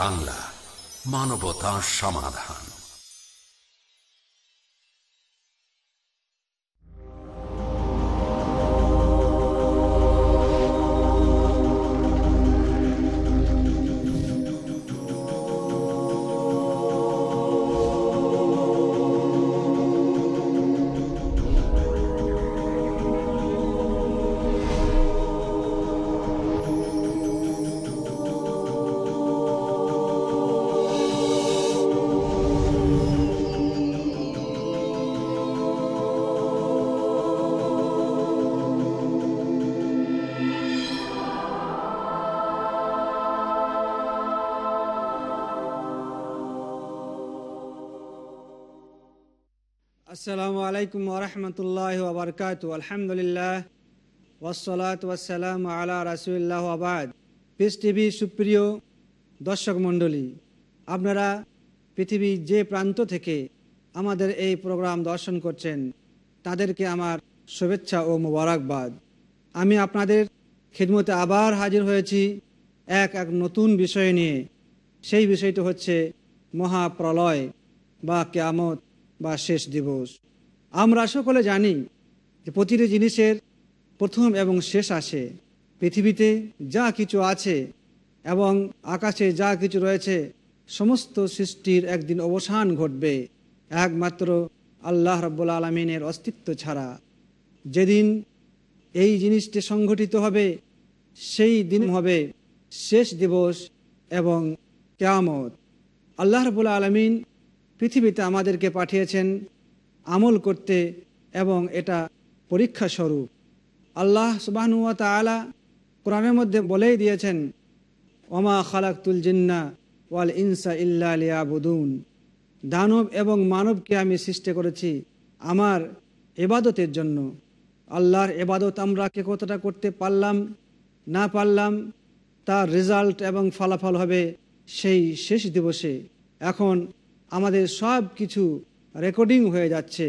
বাংলা মানবতা সমাধান। আসসালামু আলাইকুম ওরহমতুল্লাহ ওবরকাত আলহামদুলিল্লাহ। ওসলাত ওয়াসালাম আলা রাসুল্লাহ আবাদ পিস টিভি সুপ্রিয় দর্শক মণ্ডলী, আপনারা পৃথিবীর যে প্রান্ত থেকে আমাদের এই প্রোগ্রাম দর্শন করছেন, তাদেরকে আমার শুভেচ্ছা ও মোবারকবাদ। আমি আপনাদের খিদমতে আবার হাজির হয়েছি এক এক নতুন বিষয় নিয়ে। সেই বিষয়টি হচ্ছে মহাপ্রলয় বা কেয়ামত। বা শেষ দিবস। আমরা সকলে জানি যে প্রতিটি জিনিসের প্রথম এবং শেষ আসে। পৃথিবীতে যা কিছু আছে এবং আকাশে যা কিছু রয়েছে, সমস্ত সৃষ্টির একদিন অবসান ঘটবে। একমাত্র আল্লাহ রব্বুল আলমিনের অস্তিত্ব ছাড়া। যেদিন এই জিনিসটি সংঘটিত হবে, সেই দিন হবে শেষ দিবস এবং কেয়ামত। আল্লাহ রবুল্লা আলমিন পৃথিবীতে আমাদেরকে পাঠিয়েছেন আমল করতে এবং এটা পরীক্ষা স্বরূপ। আল্লাহ সুবাহনুয়া তালা কোরআনের মধ্যে বলেই দিয়েছেন, ওমা খালাকুল জিন্না ওয়াল ইনসা ইল্লা লিয়াবুদুন। দানব এবং মানবকে আমি সৃষ্টি করেছি আমার এবাদতের জন্য। আল্লাহর এবাদত আমরা কে কতটা করতে পারলাম, না পারলাম, তার রেজাল্ট এবং ফলাফল হবে সেই শেষ দিবসে। এখন আমাদের সব কিছু রেকর্ডিং হয়ে যাচ্ছে।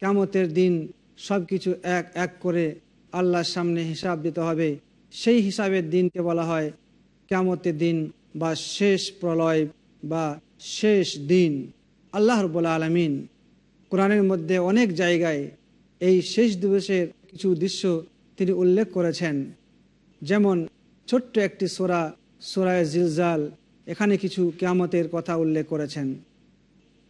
কেমতের দিন সব কিছু এক এক করে আল্লাহর সামনে হিসাব দিতে হবে। সেই হিসাবের দিনকে বলা হয় কেমতের দিন বা শেষ প্রলয় বা শেষ দিন। আল্লাহ রবুল্লা আলমিন কোরআনের মধ্যে অনেক জায়গায় এই শেষ দিবসের কিছু দৃশ্য তিনি উল্লেখ করেছেন। যেমন ছোট্ট একটি সোরা, সোরায় জিলজাল, এখানে কিছু কেয়ামতের কথা উল্লেখ করেছেন।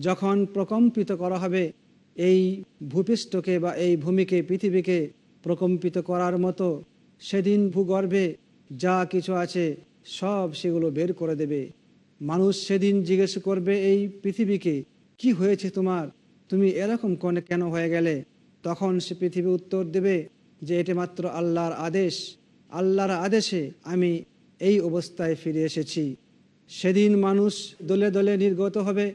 যখন প্রকম্পিত করা হবে, এই ভূপৃষ্ঠকে বা এই ভূমিকে, পৃথিবীকে প্রকম্পিত করার মতো সেদিন ভূগর্ভে যা কিছু আছে, সব সেগুলো বের করে দেবে। মানুষ সেদিন জিজ্ঞেস করবে, এই পৃথিবীকে কি হয়েছে তোমার? তুমি এরকম কনে কেন হয়ে গেলে? তখন সে পৃথিবী উত্তর দেবে যে, এটি মাত্র আল্লাহর আদেশ। আল্লাহর আদেশে আমি এই অবস্থায় ফিরে এসেছি। সেদিন মানুষ দলে দলে নির্গত হবে।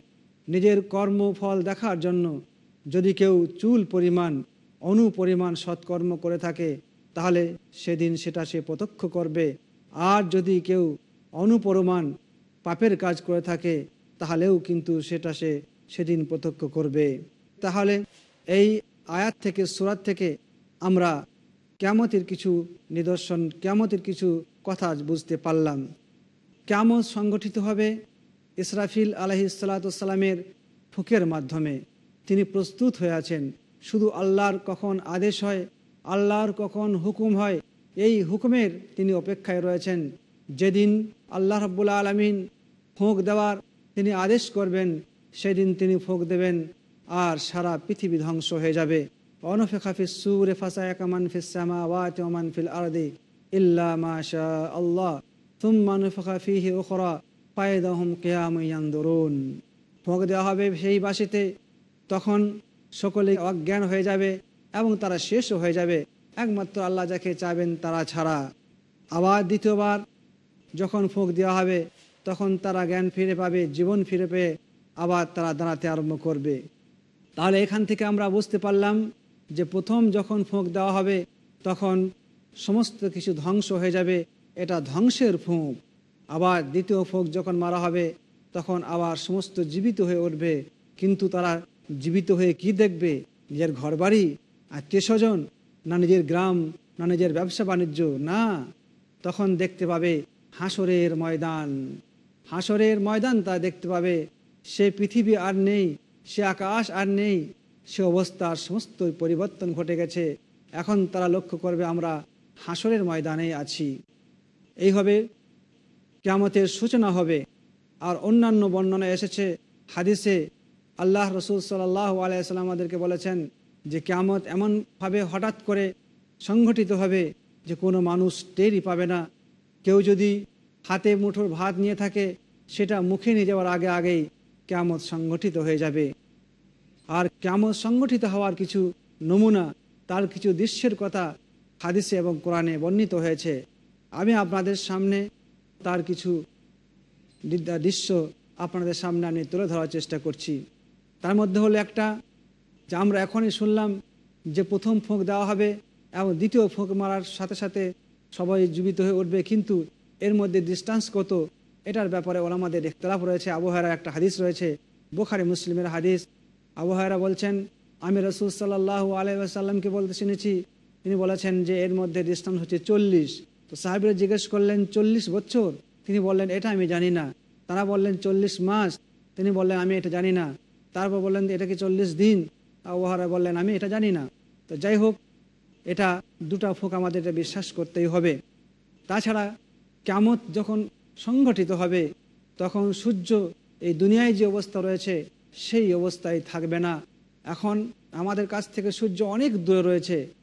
নিজের কর্মফল দেখার জন্য যদি কেউ চুল পরিমাণ অনুপরিমাণ সৎকর্ম করে থাকে, তাহলে সেদিন সেটা সে প্রত্যক্ষ করবে। আর যদি কেউ অনুপরিমাণ পাপের কাজ করে থাকে, তাহলেও কিন্তু সেটা সে সেদিন প্রত্যক্ষ করবে। তাহলে এই আয়াত থেকে, সুরাত থেকে আমরা ক্যামতের কিছু নিদর্শন, ক্যামতের কিছু কথা বুঝতে পারলাম। কেমন সংগঠিত হবে ইসরাফিল আলহি সাল্লাতামের ফুকের মাধ্যমে। তিনি প্রস্তুত হয়ে আছেন। শুধু আল্লাহর কখন আদেশ হয়, আল্লাহর কখন হুকুম হয়, এই হুকুমের তিনি অপেক্ষায় রয়েছেন। যেদিন আল্লাহ রব্বুল্লা আলমিন ফোঁক দেওয়ার তিনি আদেশ করবেন, সেদিন তিনি ফোঁক দেবেন আর সারা পৃথিবী ধ্বংস হয়ে যাবে। অনফেখাফিস সুরে ফাসা একামান ফিসামা ওয়াত ওমান ফিল আরদি ইল্লা মাশা আল্লাহ তুম্মা নুফখা ফিহি উখরা পায়দাহুম কিয়াম ইয়ানদুরুন। ফোঁক দেওয়া হবে সেই বাসিতে। তখন সকলে অজ্ঞান হয়ে যাবে এবং তারা শেষও হয়ে যাবে। একমাত্র আল্লাহ যাকে চাবেন তারা ছাড়া। আবার দ্বিতীয়বার যখন ফোঁক দেওয়া হবে, তখন তারা জ্ঞান ফিরে পাবে, জীবন ফিরে পেয়ে আবার তারা দাঁড়াতে আরম্ভ করবে। তাহলে এখান থেকে আমরা বুঝতে পারলাম যে প্রথম যখন ফোঁক দেওয়া হবে, তখন সমস্ত কিছু ধ্বংস হয়ে যাবে। এটা ধ্বংসের ফোঁক আবার দ্বিতীয় ফোক যখন মারা হবে, তখন আবার সমস্ত জীবিত হয়ে উঠবে। কিন্তু তারা জীবিত হয়ে কি দেখবে? নিজের ঘরবাড়ি আত্মীয় স্বজন না নিজের গ্রাম? না নিজের ব্যবসা বাণিজ্য? না। তখন দেখতে পাবে হাসরের ময়দান। হাসরের ময়দান তা দেখতে পাবে। সে পৃথিবী আর নেই, সে আকাশ আর নেই, সে অবস্থার সমস্ত পরিবর্তন ঘটে গেছে। এখন তারা লক্ষ্য করবে আমরা হাসরের ময়দানে আছি। এইভাবে কেয়ামতের সূচনা হবে। আর অন্যান্য বর্ণনা এসেছে হাদিসে আল্লাহ রসুল সাল্লাহ আলাইসাল্লাম আমাদেরকে বলেছেন যে কেয়ামত এমনভাবে হঠাৎ করে সংঘটিত হবে যে কোনো মানুষ টেরই পাবে না। কেউ যদি হাতে মুঠোর ভাত নিয়ে থাকে, সেটা মুখে নিয়ে যাওয়ার আগে আগেই কেয়ামত সংগঠিত হয়ে যাবে। আর কেমন সংগঠিত হওয়ার কিছু নমুনা, তার কিছু দৃশ্যের কথা হাদিসে এবং কোরআনে বর্ণিত হয়েছে। আমি আপনাদের সামনে তার কিছু দৃশ্য আপনাদের সামনে আমি তুলে ধরার চেষ্টা করছি। তার মধ্যে হলো একটা যে আমরা এখনই শুনলাম যে প্রথম ফোঁক দেওয়া হবে এবং দ্বিতীয় ফোঁক মারার সাথে সাথে সবাই জীবিত হয়ে উঠবে। কিন্তু এর মধ্যে ডিস্টান্স কত, এটার ব্যাপারে ওলামাদের ইখতলাফ রয়েছে। আবহাওয়ার একটা হাদিস রয়েছে, বোখারি, মুসলিমের হাদিস। আবহাওয়ারা বলছেন, আমি রসুল সাল্লাহ আলাইসাল্লামকে বলতে শুনেছি, তিনি বলেছেন যে এর মধ্যে ডিস্টান্স হচ্ছে চল্লিশ। তো সাহেবরা জিজ্ঞেস করলেন, চল্লিশ বছর? তিনি বললেন, এটা আমি জানি না। তারা বললেন, চল্লিশ মাস। তিনি বললেন, আমি এটা জানি না। তারপর বললেন, এটা কি চল্লিশ দিন? আবহাওয়ারা বললেন, আমি এটা জানি না। তো যাই হোক, এটা দুটা ফোক আমাদের এটা বিশ্বাস করতেই হবে। তাছাড়া কেমত যখন সংগঠিত হবে, তখন সূর্য এই দুনিয়ায় যে অবস্থা রয়েছে, সেই অবস্থায় থাকবে না। এখন আমাদের কাছ থেকে সূর্য অনেক দূরে রয়েছে।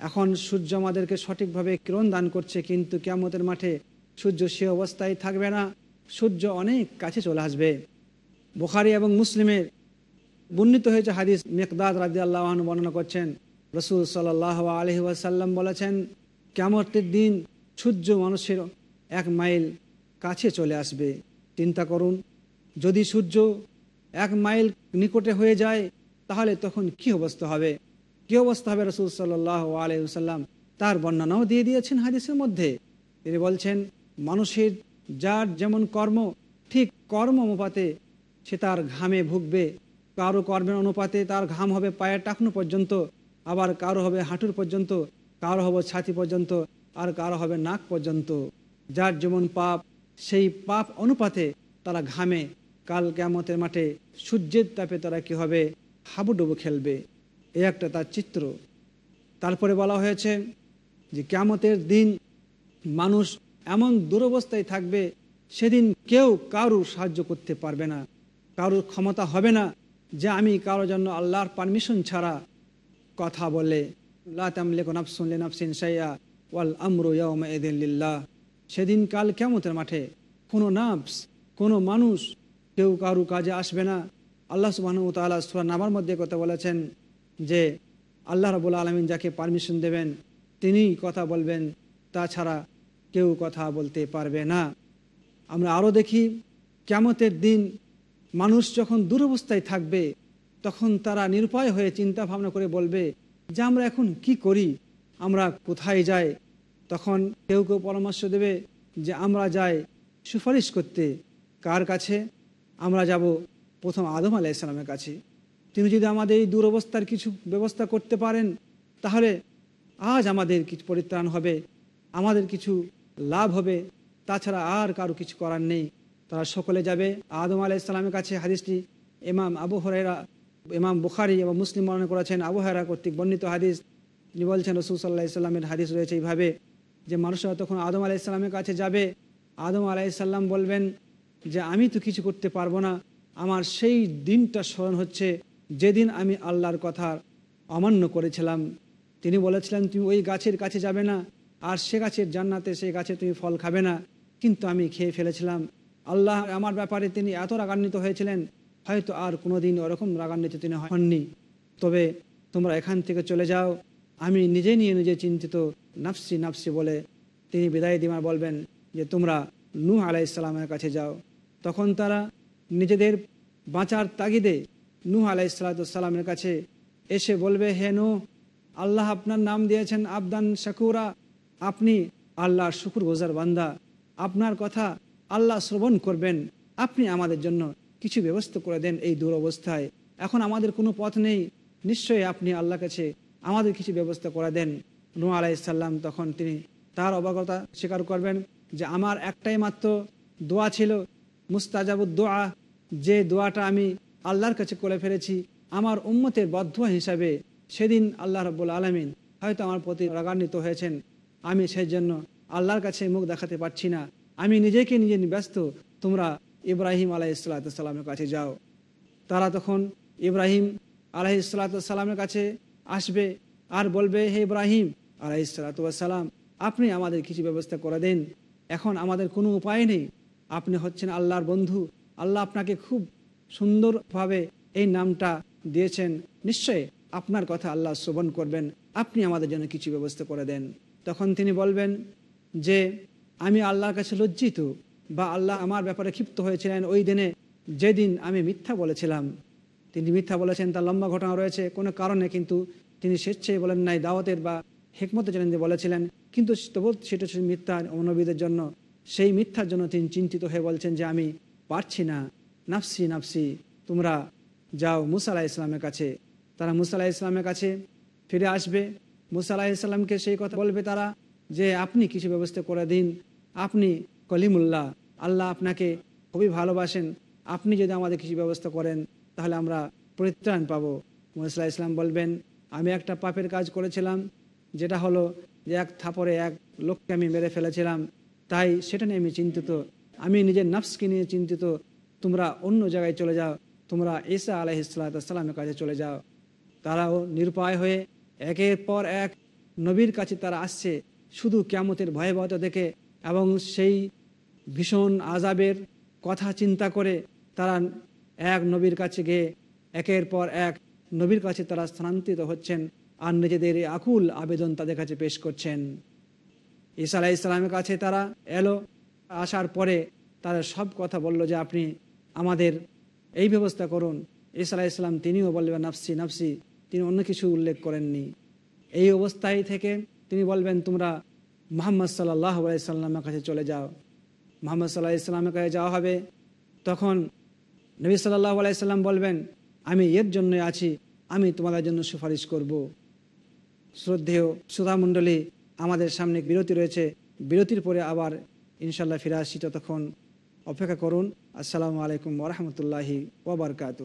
এখন সূর্য আমাদেরকে সঠিকভাবে কিরণ দান করছে, কিন্তু কেয়ামতের মাঠে সূর্য সে অবস্থায় থাকবে না। সূর্য অনেক কাছে চলে আসবে। বুখারি এবং মুসলিমের বর্ণিত হয়েছে হাদিস, মেকদাদ রাজি আল্লাহন বর্ণনা করছেন, রসুল সাল্লাহ আলহি ওয়াসাল্লাম বলেছেন কেমতের দিন সূর্য মানুষের এক মাইল কাছে চলে আসবে। চিন্তা করুন, যদি সূর্য এক মাইল নিকটে হয়ে যায়, তাহলে তখন কি অবস্থা হবে? কি অবস্থা হবে রসুল সাল্লাহ আলহিসাল্লাম তার বর্ণনাও দিয়ে দিয়েছেন হাদিসের মধ্যে। তিনি বলছেন, মানুষের যার যেমন কর্ম, ঠিক কর্ম অনুপাতে সে তার ঘামে ভুগবে। কারও কর্মের অনুপাতে তার ঘাম হবে পায়ের টাকনো পর্যন্ত, আবার কারও হবে হাঁটুর পর্যন্ত, কারও হবে ছাতি পর্যন্ত, আর কারও হবে নাক পর্যন্ত। যার যেমন পাপ, সেই পাপ অনুপাতে তারা ঘামে। কাল কেমতের মাঠে সূর্যের তাপে তারা কি হবে? হাবুডুবু খেলবে। এ একটা তার চিত্র। তারপরে বলা হয়েছে যে কেমতের দিন মানুষ এমন দুরবস্থায় থাকবে, সেদিন কেউ কারুর সাহায্য করতে পারবে না। কারুর ক্ষমতা হবে না যে আমি কারোর জন্য আল্লাহর পারমিশন ছাড়া কথা বলে। ওয়াল সেদিন কাল কেমতের মাঠে কোনো নাফস, কোনো মানুষ, কেউ কারু কাজে আসবে না। আল্লাহ সুবাহন তালা সুরা নামার মধ্যে কথা বলেছেন যে আল্লাহ রবুল আলমিন যাকে পারমিশন দেবেন, তিনিই কথা বলবেন। তাছাড়া কেউ কথা বলতে পারবে না। আমরা আরও দেখি কেমতের দিন মানুষ যখন দুরবস্থায় থাকবে, তখন তারা নিরুপায় হয়ে চিন্তা ভাবনা করে বলবে, যে আমরা এখন কি করি? আমরা কোথায় যাই? তখন কেউ কেউ পরামর্শ দেবে যে, আমরা যাই সুপারিশ করতে। কার কাছে? আমরা যাব প্রথম আদম আলাহ ইসলামের কাছে। তিনি যদি আমাদের এই দুরবস্থার কিছু ব্যবস্থা করতে পারেন, তাহলে আজ আমাদের কিছু পরিত্রাণ হবে, আমাদের কিছু লাভ হবে। তাছাড়া আর কারও কিছু করার নেই। তারা সকলে যাবে। আদম আলাহ ইসলামের কাছে হাদিসটি ইমাম আবু হরেরা ইমাম বুখারি এবং মুসলিম বর্ণনা করেছেন। আবু হরেরা কর্তৃক বর্ণিত হাদিস। তিনি বলছেন, রসুল সাল্লাহ ইসলামের হাদিস রয়েছে এইভাবে যে, মানুষরা তখন আদম আলাহ ইসলামের কাছে যাবে। আদম আলাইসাল্লাম বলবেন যে, আমি তো কিছু করতে পারব না। আমার সেই দিনটা স্মরণ হচ্ছে যেদিন আমি আল্লাহর কথা অমান্য করেছিলাম, তিনি বলেছিলেন, তুমি ওই গাছের কাছে যাবে না, আর সে গাছের জান্নাতে সেই গাছে তুমি ফল খাবে না। কিন্তু আমি খেয়ে ফেলেছিলাম। আল্লাহ আমার ব্যাপারে তিনি এত রাগান্বিত হয়েছিলেন, হয়তো আর কোনোদিন ওরকম রাগান্বিত তিনি হননি। তবে তোমরা এখান থেকে চলে যাও। আমি নিজে নিয়ে নিজে চিন্তিত, নাফসি নাফসি বলে তিনি বিদায় দিমার বলবেন যে, তোমরা নূহ আলাইসাল্লামের কাছে যাও। তখন তারা নিজেদের বাঁচার তাগিদে নূহ আলাইসাল্লামের কাছে এসে বলবে, হে নূহ, আল্লাহ আপনার নাম দিয়েছেন আবদান শাকুরা। আপনি আল্লাহর শুকুর গোজার বান্দা। আপনার কথা আল্লাহ শ্রবণ করবেন। আপনি আমাদের জন্য কিছু ব্যবস্থা করে দেন এই দুরবস্থায়। এখন আমাদের কোনো পথ নেই। নিশ্চয়ই আপনি আল্লাহ কাছে আমাদের কিছু ব্যবস্থা করে দেন। নু আলাইসাল্লাম তখন তিনি তার অবগতা স্বীকার করবেন যে, আমার একটাই মাত্র দোয়া ছিল মুস্তাজাবুদ দোয়া। যে দোয়াটা আমি আল্লাহর কাছে করে ফেলেছি, আমার উম্মতের বদ্ধুয়া হিসাবে সেদিন আল্লাহ রব্বুল আলমিন হয়তো আমার প্রতি রাগান্বিত হয়েছেন। আমি সেই জন্য আল্লাহর কাছে মুখ দেখাতে পারছি না। আমি নিজেকে নিজে ব্যস্ত। তোমরা ইব্রাহিম আলাহ ইসলাতামের কাছে যাও। তারা তখন ইব্রাহিম আলাহ ইসলাতামের কাছে আসবে আর বলবে, হে ইব্রাহিম আলাহ ইসলাতাম আপনি আমাদের কিছু ব্যবস্থা করে দেন। এখন আমাদের কোনো উপায় নেই। আপনি হচ্ছেন আল্লাহর বন্ধু। আল্লাহ আপনাকে খুব সুন্দরভাবে এই নামটা দিয়েছেন। নিশ্চয় আপনার কথা আল্লাহ শ্রবণ করবেন। আপনি আমাদের জন্য কিছু ব্যবস্থা করে দেন। তখন তিনি বলবেন যে, আমি আল্লাহর কাছে লজ্জিত বা আল্লাহ আমার ব্যাপারে ক্ষিপ্ত হয়েছিলেন ওই দিনে যেদিন আমি মিথ্যা বলেছিলাম। তিনি মিথ্যা বলেছেন, তার লম্বা ঘটনা রয়েছে। কোনো কারণে কিন্তু তিনি স্বেচ্ছায় বলেন নাই, দাওয়াতের বা হেকমতের জন্য বলেছিলেন। কিন্তু তবু সেটা মিথ্যা অনবীদের জন্য। সেই মিথ্যার জন্য তিনি চিন্তিত হয়ে বলছেন যে, আমি পারছি না। নাফসি নাফসি, তোমরা যাও মুসা আলাহ ইসলামের কাছে। তারা মুসা আলাহ ইসলামের কাছে ফিরে আসবে। মুসা ইসলামকে সেই কথা বলবে তারা যে, আপনি কিছু ব্যবস্থা করে দিন। আপনি কলিমুল্লাহ, আল্লাহ আপনাকে খুবই ভালোবাসেন। আপনি যদি আমাদের কিছু ব্যবস্থা করেন, তাহলে আমরা পরিত্রাণ পাবো। মুসা ইসলাম বলবেন, আমি একটা পাপের কাজ করেছিলাম, যেটা হলো যে এক থাপরে এক লোককে আমি মেরে ফেলেছিলাম। তাই সেটা নিয়ে আমি চিন্তিত। আমি নিজের নফসকে নিয়ে চিন্তিত। তোমরা অন্য জায়গায় চলে যাও। তোমরা ঈসা আলাইসালামের কাছে চলে যাও। তারাও নিরুপায় হয়ে একের পর এক নবীর কাছে তারা আসছে শুধু ক্যামতের ভয়াবহতা দেখে এবং সেই ভীষণ আজাবের কথা চিন্তা করে তারা এক নবীর কাছে গিয়ে একের পর এক নবীর কাছে তারা স্থানান্তরিত হচ্ছেন আর নিজেদের আকুল আবেদন তাদের কাছে পেশ করছেন। ঈসা আলাহ ইসলামের কাছে তারা এলো, আসার পরে তারা সব কথা বলল যে আপনি আমাদের এই ব্যবস্থা করুন। আলাহ ইসলাম তিনিও বলবেন, নাফসি নাফসি, তিনি অন্য কিছু উল্লেখ করেননি। এই অবস্থায় থেকে তিনি বলবেন, তোমরা মোহাম্মদ সাল্লাহ সাল্লামের কাছে চলে যাও। মোহাম্মদ সাল্লাহ ইসলামের কাছে যাওয়া হবে। তখন নবী সাল্লাহ আলাইসাল্লাম বলবেন, আমি এর জন্য আছি, আমি তোমাদের জন্য সুপারিশ করব। শ্রদ্ধেয় সুধামণ্ডলী আমাদের সামনে বিরতি রয়েছে। বিরতির পরে আবার ইনশাল্লাহ ফিরে আসছি ততক্ষণ। অপেক্ষা করুন। আসসালামু আলাইকুম ওরহমতুল্লাহি ওবরকাত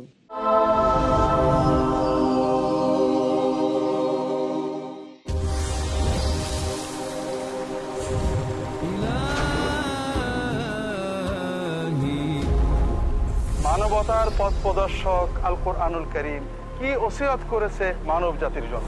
মানবতার পথ প্রদর্শক আল কোরআনুল করিম কি ওসিয়ত করেছে মানব জাতির জন্য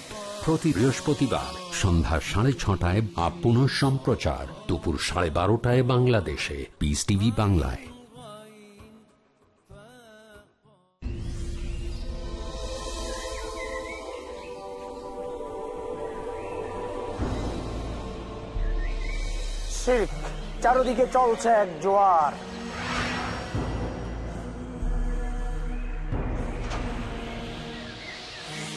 প্রতি বৃহস্পতিবার সন্ধ্যা সাড়ে ছটায় বা পুনঃ সম্প্রচার দুপুর সাড়ে বারোটায় বাংলাদেশে। পিস টিভি বাংলায়। চারদিকে চলছে এক জোয়ার।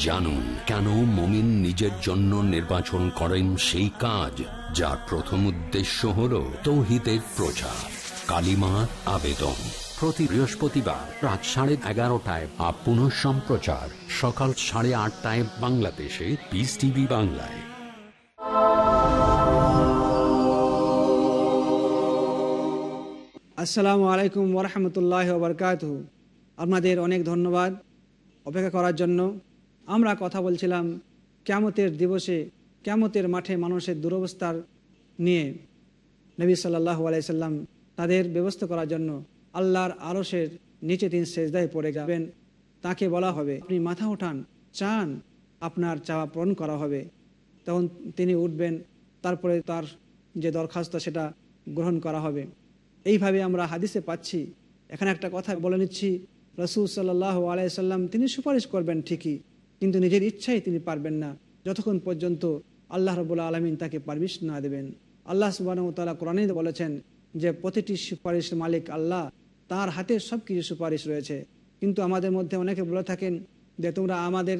জানুন কেন মমিন নিজের জন্য নির্বাচন করেন সেই কাজ, যার প্রথম উদ্দেশ্য হল তৌহিদের প্রচার। কালিমা আবেদন। প্রতি বৃহস্পতিবার রাত সাড়ে এগারোটায় বা পুনঃ সম্প্রচার। সকাল সাড়ে আটটায় বাংলাদেশে পিস টিভি বাংলায়। আসসালামু আলাইকুম ওরহমতুল্লাহ বরকাত আপনাদের অনেক ধন্যবাদ অপেক্ষা করার জন্য। আমরা কথা বলছিলাম ক্যামতের দিবসে, ক্যামতের মাঠে মানুষের দুরবস্থার নিয়ে। নবী সাল্লাহ আলাইসাল্লাম তাদের ব্যবস্থা করার জন্য আল্লাহর আরসের নিচে তিনি সেজদায় পড়ে যাবেন। তাকে বলা হবে, আপনি মাথা ওঠান চান, আপনার চাওয়া পূরণ করা হবে। তখন তিনি উঠবেন, তারপরে তার যে দরখাস্ত সেটা গ্রহণ করা হবে। এইভাবে আমরা হাদিসে পাচ্ছি। এখানে একটা কথা বলে নিচ্ছি, রসুল সাল্লাহ আলাইসাল্লাম তিনি সুপারিশ করবেন ঠিকই। কিন্তু নিজের ইচ্ছাই তিনি পারবেন না। যতক্ষণ পর্যন্ত আল্লাহ রবুল্লা আলমিন তাকে পারমিশ না দেবেন। আল্লাহ সুবাহ তালা কোরআনে বলেছেন যে, প্রতিটি সুপারিশ মালিক আল্লাহ, তার হাতে সব কিছু সুপারিশ রয়েছে। কিন্তু আমাদের মধ্যে অনেকে বলে থাকেন যে, তোমরা আমাদের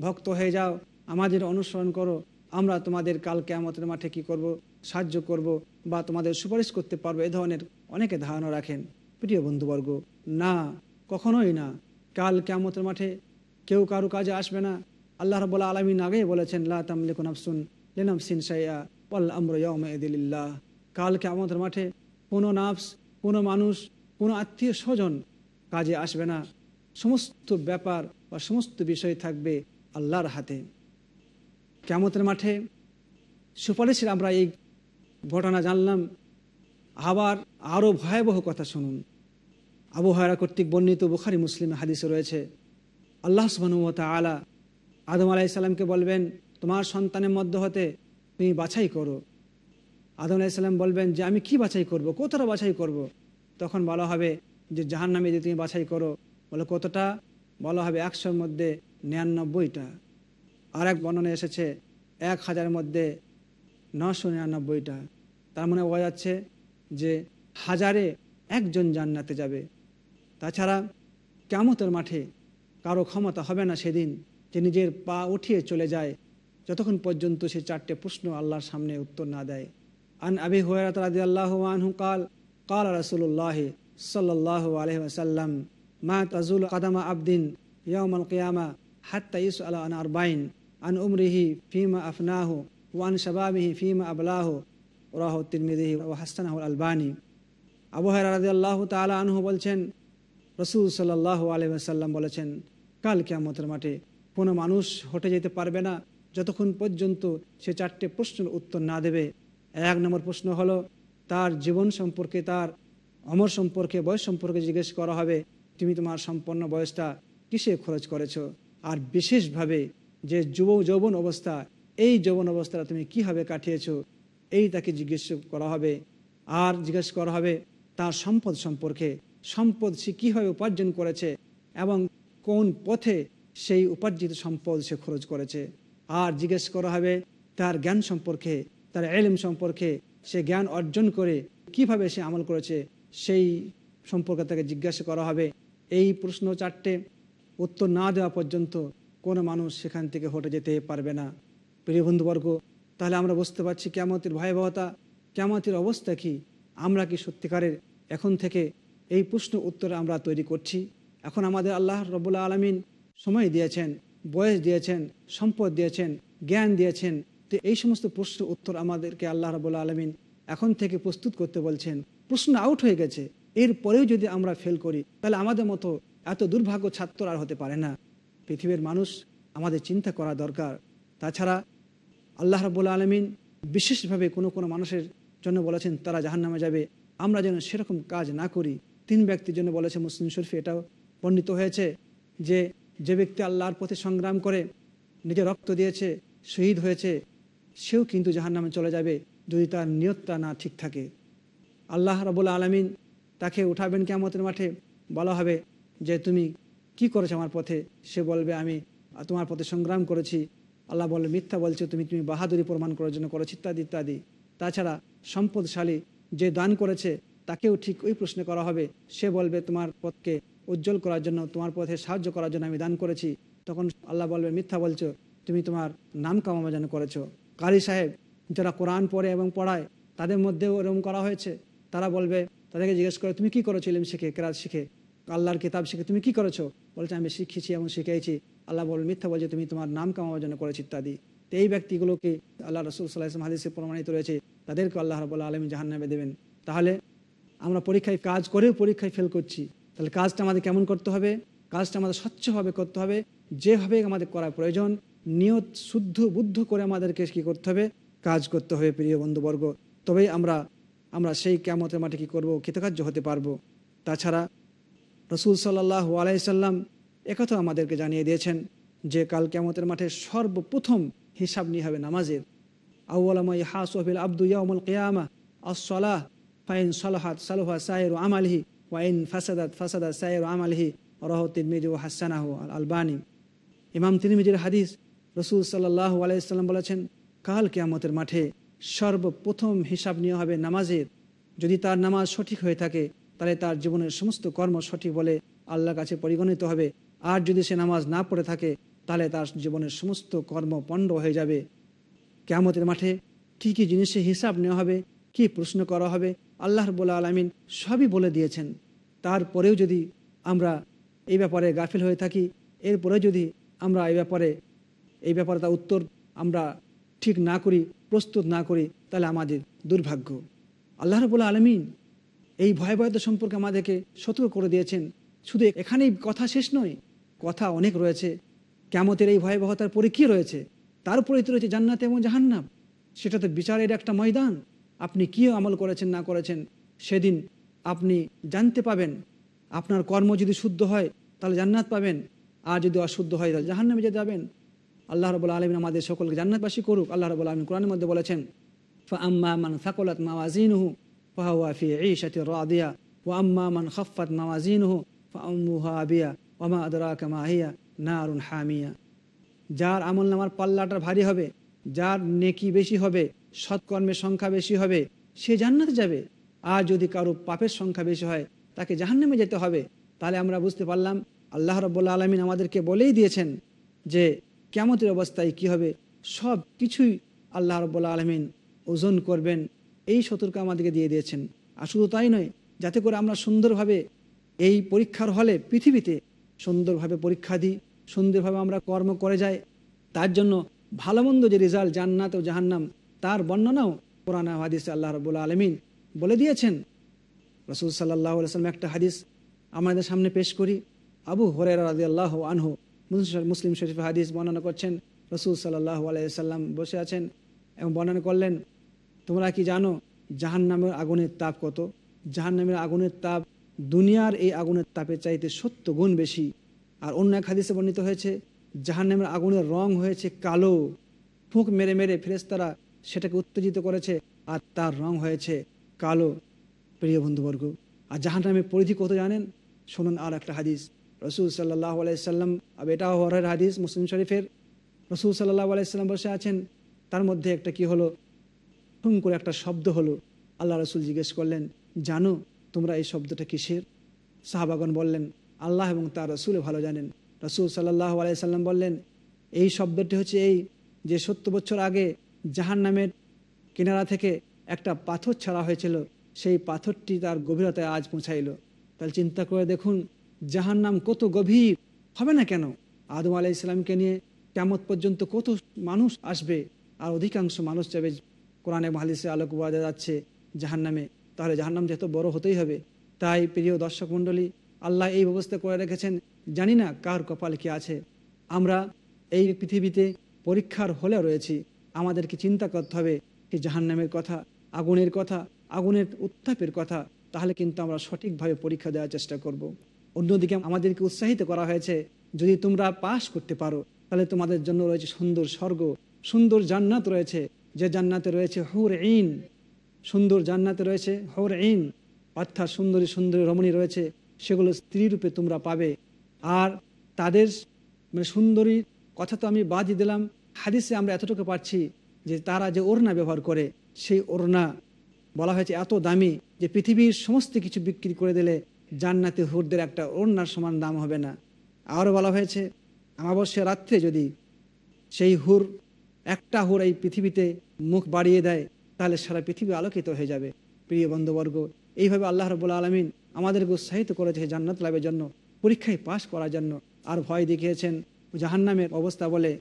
ভক্ত হয়ে যাও, আমাদের অনুসরণ করো, আমরা তোমাদের কাল কেয়ামতের মাঠে কি করব, সাহায্য করব বা তোমাদের সুপারিশ করতে পারব এ ধরনের অনেকে ধারণা রাখেন। প্রিয় বন্ধুবর্গ, না, কখনোই না। কাল কেয়ামতের মাঠে কেউ কারও কাজে আসবে না। আল্লাহ রবুল্লা আলমিন আগেই বলেছেন, লা তামলিকুন আফসুন লেনাম সিন সাইয়া ওয়াল আমর ইয়দিল্লাহ কাল কেয়ামতের মাঠে কোনো নাফস, কোনো মানুষ, কোনো আত্মীয় স্বজন কাজে আসবে না। সমস্ত ব্যাপার বা সমস্ত বিষয় থাকবে আল্লাহর হাতে। কেমতের মাঠে সুপারিশের আমরা এই ঘটনা জানলাম। আবার আরও ভয়াবহ কথা শুনুন। আবহাওয়া কর্তৃক বর্ণিত বুখারি মুসলিম হাদিসে রয়েছে আল্লাহ সুবানুমত আলা আদম আলাইসাল্লামকে বলবেন, তোমার সন্তানের মধ্য হতে তুমি বাছাই করো। আদম আলাইসাল্লাম বলবেন, যে আমি কি বাছাই করব? কতটা বাছাই করব। তখন বলা হবে যে জাহান নামে যদি তুমি বাছাই করো। বলে, কতটা? বলা হবে, একশোর মধ্যে নিরানব্বইটা। আর এক বর্ণনা এসেছে, এক হাজারের মধ্যে নশো নিরানব্বইটা। তার মানে বোঝা যাচ্ছে যে, হাজারে একজন জান্নাতে যাবে। তাছাড়া কেমতের মাঠে কারও ক্ষমতা হবে না সেদিন যে নিজের পা উঠিয়ে চলে যায়। যতক্ষণ পর্যন্ত সে চারটে প্রশ্ন আল্লাহর সামনে উত্তর না দেয়। আন আবি হুয়ারাত রাদি আল্লাহ আনহু কাল কাল রসুল্লাহ সাল্লাহ আলহি আসাল্লাম মা তাজুল কাদামা আবদিন ইয়ামাল কিয়ামা হাত্তা ইস আলা আন আরবাইন, আন উমরিহি ফিমা আফনাহু ওয়ান শাবাবিহি ফিমা আবলাহু ওরাহ তিরমিদিহি ও হাসানাহ আলবানী আবহাওয়া রাজি আল্লাহ তালা আনহু বলছেন, রসুল সাল্লাহ আলহাম বলেছেন কাল কেয়ামতের মাঠে কোনো মানুষ হটে যেতে পারবে না, যতক্ষণ পর্যন্ত সে চারটে প্রশ্নের উত্তর না দেবে। এক নম্বর প্রশ্ন হলো, তার জীবন সম্পর্কে, তার অমর সম্পর্কে, বয়স সম্পর্কে জিজ্ঞেস করা হবে, তুমি তোমার সম্পন্ন বয়সটা কিসে খরচ করেছ? আর বিশেষভাবে যে যুব যৌবন অবস্থা, এই যৌবন অবস্থাটা তুমি কীভাবে কাটিয়েছ? এই তাকে জিজ্ঞেস করা হবে। আর জিজ্ঞেস করা হবে, তার সম্পদ সম্পর্কে, সম্পদ সে কীভাবে উপার্জন করেছে এবং কোন পথে সেই উপার্জিত সম্পদ সে খরচ করেছে। আর জিজ্ঞেস করা হবে, তার জ্ঞান সম্পর্কে, তার এলিম সম্পর্কে, সে জ্ঞান অর্জন করে কীভাবে সে আমল করেছে, সেই সম্পর্কে তাকে জিজ্ঞাসা করা হবে। এই প্রশ্ন চারটে উত্তর না দেওয়া পর্যন্ত কোনো মানুষ সেখান থেকে হটে যেতে পারবে না। প্রিয় বন্ধুবর্গ, তাহলে আমরা বুঝতে পারছি কেমতের ভয়াবহতা কেমতের অবস্থা কি, আমরা কি সত্যিকারের এখন থেকে এই প্রশ্ন উত্তর আমরা তৈরি করছি। এখন আমাদের আল্লাহ রবুল্লা আলমিন সময় দিয়েছেন, বয়স দিয়েছেন, সম্পদ দিয়েছেন, জ্ঞান দিয়েছেন। তো এই সমস্ত প্রশ্ন উত্তর আমাদেরকে আল্লাহ রবুল্লা আলমিন এখন থেকে প্রস্তুত করতে বলছেন। প্রশ্ন আউট হয়ে গেছে। এরপরেও যদি আমরা ফেল করি, তাহলে আমাদের মতো এত দুর্ভাগ্য ছাত্র আর হতে পারে না। পৃথিবীর মানুষ আমাদের চিন্তা করা দরকার। তাছাড়া আল্লাহ রবুল্লা আলমিন বিশেষভাবে কোনো কোনো মানুষের জন্য বলেছেন, তারা জাহান নামে যাবে। আমরা যেন সেরকম কাজ না করি। তিন ব্যক্তির জন্য বলেছে মুসলিম শরীফে এটাও বর্ণিত হয়েছে যে যে ব্যক্তি আল্লাহর পথে সংগ্রাম করে, নিজে রক্ত দিয়েছে, শহীদ হয়েছে, সেও কিন্তু জাহান নামে চলে যাবে যদি তার নিয়তটা না ঠিক থাকে। আল্লাহ রবুল আলমিন তাকে উঠাবেন কেমতের মাঠে, বলা হবে যে, তুমি কি করেছ আমার পথে? সে বলবে, আমি তোমার পথে সংগ্রাম করেছি। আল্লাহ বলে, মিথ্যা বলছো, তুমি তুমি বাহাদুরি প্রমাণ করার জন্য করেছ? ইত্যাদি ইত্যাদি। তাছাড়া সম্পদশালী যে দান করেছে, তাকেও ঠিক ওই প্রশ্ন করা হবে। সে বলবে, তোমার পথকে উজ্জ্বল করার জন্য, তোমার পথে সাহায্য করার জন্য আমি দান করেছি। তখন আল্লাহ বলবে, মিথ্যা বলছো, তুমি তোমার নাম কামামা যেন করেছ। কারি সাহেব যারা কোরআন পড়ে এবং পড়ায়, তাদের মধ্যেও এরকম করা হয়েছে। তারা বলবে, তাদেরকে জিজ্ঞেস করে, তুমি কি করেছ ইলিম শিখে, কেরাত শিখে? আল্লাহর কিতাব শিখে, তুমি কি করেছ? বলছে, আমি শিখেছি এবং শিখেছি। আল্লাহ বলবে, মিথ্যা বলছে, তুমি তোমার নাম কামাবার জন্য করেছ ইত্যাদি। তো এই ব্যক্তিগুলোকে আল্লাহ রসুল সাল্লাহ হাদিসে প্রমাণিত রয়েছে, তাদেরকে আল্লাহ রবুল্লা আলমী জাহান্নামে দেবেন। তাহলে আমরা পরীক্ষায় কাজ করেও পরীক্ষায় ফেল করছি। তাহলে কাজটা আমাদের কেমন করতে হবে? কাজটা আমাদের স্বচ্ছভাবে করতে হবে। যেভাবে আমাদের করা প্রয়োজন, নিয়ত শুদ্ধ, বুদ্ধ করে আমাদেরকে কী করতে হবে? কাজ করতে হবে, প্রিয় বন্ধুবর্গ। তবেই আমরা আমরা সেই কেমতের মাঠে কী করব, কৃতকার্য হতে পারব। তাছাড়া রসুল সাল্লাহ আলাইসাল্লাম একথা আমাদেরকে জানিয়ে দিয়েছেন যে, কাল কেমতের মাঠে সর্বপ্রথম হিসাব নিয়ে হবে নামাজের। আউ্লামা হাসবিল আব্দু ইয়ামুল কেয়ামা আসলাহ ফাইন সালাহাত সালহা সায়ের আমালহি। ওয়াইন ফাসাদাত ফাসাদা সায়ের আমালহি রহ তিরমিজ ও হাসানাহ আল আলবানী ইমাম তিরমিজির হাদিস রসুল সাল্লাহ আলাইসাল্লাম বলেছেন, কাল কেয়ামতের মাঠে সর্বপ্রথম হিসাব নেওয়া হবে নামাজের। যদি তার নামাজ সঠিক হয়ে থাকে, তাহলে তার জীবনের সমস্ত কর্ম সঠিক বলে আল্লাহর কাছে পরিগণিত হবে। আর যদি সে নামাজ না পড়ে থাকে, তাহলে তার জীবনের সমস্ত কর্ম পণ্ড হয়ে যাবে। কেয়ামতের মাঠে কী কী জিনিসে হিসাব নেওয়া হবে, কি প্রশ্ন করা হবে আল্লাহ রবুল্লা আলমিন সবই বলে দিয়েছেন। তারপরেও যদি আমরা এই ব্যাপারে গাফিল হয়ে থাকি, এরপরে যদি আমরা এই ব্যাপারে এই ব্যাপারে তার উত্তর আমরা ঠিক না করি, প্রস্তুত না করি, তাহলে আমাদের দুর্ভাগ্য। আল্লাহ রবুল্লা আলমিন এই ভয়াবহতা সম্পর্কে আমাদেরকে সতর্ক করে দিয়েছেন। শুধু এখানেই কথা শেষ নয়, কথা অনেক রয়েছে। কেমতের এই ভয়াবহতার পরে কী রয়েছে? তারপরে তো রয়েছে জান্নাত এবং জাহান্নাম। সেটা তো বিচারের একটা ময়দান। আপনি কী আমল করেছেন, না করেছেন, সেদিন আপনি জানতে পাবেন। আপনার কর্ম যদি শুদ্ধ হয়, তাহলে জান্নাত পাবেন। আর যদি অশুদ্ধ হয়, তাহলে জাহান্নামে যেতে যাবেন। আল্লাহ রবুল্লা আলমিন আমাদের সকলকে জান্নাতবাসী করুক। আল্লাহ রবুল্লা আলমিন কোরআনের মধ্যে বলেছেন, ফা আম্মা মান সাকলাত মাওয়াজিনহু ফাহাওয়াফি এই সাথে রাদিয়া ও আম্মা মান খফাত মাওয়াজিনহু ফাউমুহাবিয়া ওমা আদরা কামাহিয়া নারুন হামিয়া। যার আমল নামার পাল্লাটা ভারী হবে, যার নেকি বেশি হবে সৎকর্মের সংখ্যা বেশি হবে, সে জান্নাতে যাবে। আর যদি কারও পাপের সংখ্যা বেশি হয়, তাকে জাহান্নামে যেতে হবে। তাহলে আমরা বুঝতে পারলাম, আল্লাহ রব্বুল্লা আলমিন আমাদেরকে বলেই দিয়েছেন যে কেমতের অবস্থায় কি হবে? সব কিছুই আল্লাহ রব্বুল্লা আলমিন ওজন করবেন, এই সতর্ক আমাদেরকে দিয়ে দিয়েছেন। আর শুধু তাই নয়, যাতে করে আমরা সুন্দরভাবে এই পরীক্ষার হলে পৃথিবীতে সুন্দরভাবে পরীক্ষা দিই, সুন্দরভাবে আমরা কর্ম করে যাই। তার জন্য ভালো মন্দ যে রেজাল্ট জান্নাত ও জাহান্নাম তার বর্ণনাও কোরআন হাদিস আল্লাহ রবুল্লা আলমিন বলে দিয়েছেন। রসুল সাল্লাহ সাল্লাম একটা হাদিস আমাদের সামনে পেশ করি। আবু হরে রাজি আল্লাহ আনহু মুসলিম শরীফ হাদিস বর্ণনা করছেন। রসুল সাল্লাহ আলাইসাল্লাম বসে আছেন এবং বর্ণনা করলেন, তোমরা কি জানো জাহান নামের আগুনের তাপ কত? জাহান নামের আগুনের তাপ দুনিয়ার এই আগুনের তাপের চাইতে সত্য গুণ বেশি। আর অন্য এক হাদিসে বর্ণিত হয়েছে জাহান নামের আগুনের রং হয়েছে কালো। ফুঁক মেরে মেরে ফেরেস্তারা সেটাকে উত্তেজিত করেছে আর তার রং হয়েছে কালো, প্রিয় বন্ধুবর্গ। আর জাহান নামের পরিধি কত জানেন? শুনুন আর একটা হাদিস। রসুল সাল্লাহ আলাইসাল্লাম আর এটাও হরের হাদিস মুসলিম শরীফের। রসুল সাল্লাহ আলাইসাল্লাম বসে আছেন, তার মধ্যে একটা কি হলো? হুম করে একটা শব্দ হলো। আল্লাহ রসুল জিজ্ঞেস করলেন, জানো তোমরা এই শব্দটা কিসের? সাহাবাগন বললেন, আল্লাহ এবং তার রসুল ভালো জানেন। রসুল সাল্লাহ আলাইসাল্লাম বললেন, এই শব্দটি হচ্ছে এই যে সত্তর বছর আগে জাহান নামের কিনারা থেকে একটা পাথর ছাড়া হয়েছিল। সেই পাথরটি তার গভীরতায় আজ পৌঁছাইল। তাহলে চিন্তা করে দেখুন জাহান নাম কত গভীর। হবে না কেন? আদম আলাহ ইসলামকে নিয়ে কেমত পর্যন্ত কত মানুষ আসবে আর অধিকাংশ মানুষ যাবে কোরআনে মাহালিসে আলোক বোঝা যাচ্ছে জাহান নামে তাহলে জাহান নাম যেহেতু বড় হতেই হবে। তাই প্রিয় দর্শক মণ্ডলী, আল্লাহ এই ব্যবস্থা করে রেখেছেন। জানি না কার কপাল কি আছে। আমরা এই পৃথিবীতে পরীক্ষার হলে রয়েছি। আমাদেরকে চিন্তা করতে হবে এই জাহান নামের কথা, আগুনের কথা, আগুনের উত্তাপের কথা, তাহলে কিন্তু আমরা সঠিকভাবে পরীক্ষা দেওয়ার চেষ্টা করব। অন্যদিকে আমাদেরকে উৎসাহিত করা হয়েছে, যদি তোমরা পাশ করতে পারো, তাহলে তোমাদের জন্য রয়েছে সুন্দর স্বর্গ, সুন্দর জান্নাত রয়েছে, যে জান্নাতে রয়েছে হুর ইন সুন্দর জান্নাতে রয়েছে হুর ইন অর্থাৎ সুন্দরী সুন্দরী রমণী রয়েছে, সেগুলো স্ত্রী রূপে তোমরা পাবে আর তাদের মানে সুন্দরী কথা তো আমি বাদই দিলাম হাদিসে আমরা এতটুকু পাচ্ছি যে তারা যে ওড়না ব্যবহার করে, সেই ওড়না বলা হয়েছে এত দামি যে পৃথিবীর সমস্ত কিছু বিক্রি করে দিলে জান্নাতে হুরদের একটা ওড়নার সমান দাম হবে না। আরও বলা হয়েছে, অমাবস্যা রাত্রে যদি সেই হুর একটা হুর এই পৃথিবীতে মুখ বাড়িয়ে দেয়, তাহলে সারা পৃথিবী আলোকিত হয়ে যাবে। প্রিয় বন্ধুবর্গ, এইভাবে আল্লাহ রবুল্লা আলমিন আমাদেরকে উৎসাহিত করেছে জান্নাত লাভের জন্য, পরীক্ষায় পাশ করার জন্য। আর ভয় দেখিয়েছেন, জাহান্নামের অবস্থা বলে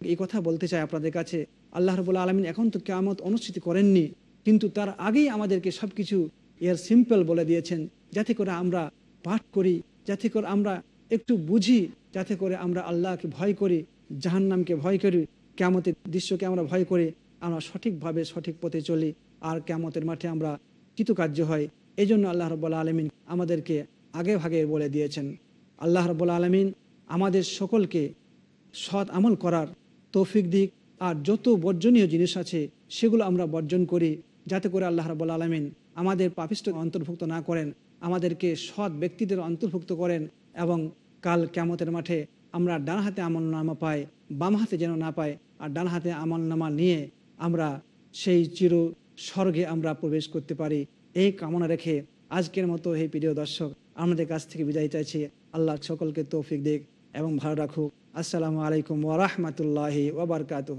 এই কথা বলতে চাই আপনাদের কাছে। আল্লাহ রবুল্লা আলমিন এখন তো কেমত অনুষ্ঠিত করেননি, কিন্তু তার আগেই আমাদেরকে সব কিছু এর সিম্পল বলে দিয়েছেন, যাতে করে আমরা পাঠ করি, যাতে করে আমরা একটু বুঝি, যাতে করে আমরা আল্লাহকে ভয় করি, জাহান্নামকে ভয় করি কেমতের দৃশ্যকে আমরা ভয় করি, আমরা সঠিকভাবে সঠিক পথে চলি, আর কেমতের মাঠে আমরা কৃতকার্য হয় এই জন্য আল্লাহ রব্বুল্লা আলমিন আমাদেরকে আগে ভাগে বলে দিয়েছেন। আল্লাহ রব্বুল্লা আলমিন আমাদের সকলকে সৎ আমল করার তৌফিক দিক, আর যত বর্জনীয় জিনিস আছে, সেগুলো আমরা বর্জন করি, যাতে করে আল্লাহ রব্বুল্লা আলমিন আমাদের পাপিষ্ট অন্তর্ভুক্ত না করেন, আমাদেরকে সৎ ব্যক্তিদের অন্তর্ভুক্ত করেন, এবং কাল কেমতের মাঠে আমরা ডান হাতে আমল নামা পাই, বাম হাতে যেন না পাই, আর ডান হাতে আমল নামা নিয়ে আমরা সেই চির স্বর্গে আমরা প্রবেশ করতে পারি। এই কামনা রেখে আজকের মতো এই প্রিয় দর্শক, আমাদের কাছ থেকে বিদায় চাইছি। আল্লাহ সকলকে তৌফিক দিক। এবং ভালো রাখুক। আসসালামু আলাইকুম ওরহমতুল্লাহি ওবরকাতহ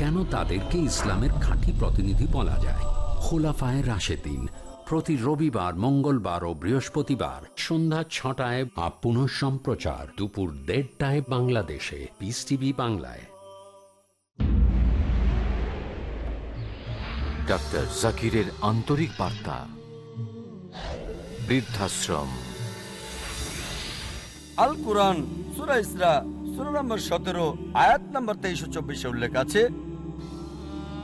কেন তাদেরকে ইসলামের খাঁটি প্রতিনিধি বলা যায়? খোলাফায় রাশেদিন প্রতি রবিবার মঙ্গলবার ও বৃহস্পতিবার সন্ধ্যা ছটায় আপ পুনঃ সম্প্রচার দুপুর দেড়টায় বাংলাদেশে। পিস টিভি বাংলায়। ডাক্তার জাকিরের আন্তরিক বার্তা। বৃদ্ধাশ্রম। আল কোরআন সুরা ইসরা সুরা নম্বর সতেরো আয়াত নম্বর তেইশ চব্বিশে উল্লেখ আছে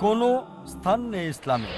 কোনো স্থান নেই ইসলামে।